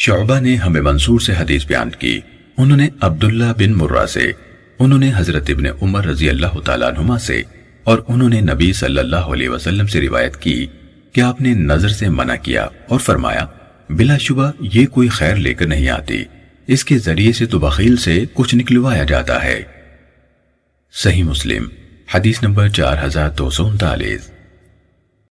شعبہ نے ہمیں منصور سے حدیث بیان کی۔ انہوں نے عبداللہ بن مرہ سے، انہوں نے حضرت ابن عمر رضی اللہ تعالیٰ عنہما سے، اور انہوں نے نبی صلی اللہ علیہ وسلم سے روایت کی کہ آپ نے نظر سے منع کیا اور فرمایا، بلا شبہ یہ کوئی خیر لے کر نہیں آتی۔ اس کے ذریعے سے تو بخیل سے کچھ نکلوایا جاتا ہے۔ صحیح مسلم، حدیث نمبر چار ہزار دو سو انتالیس۔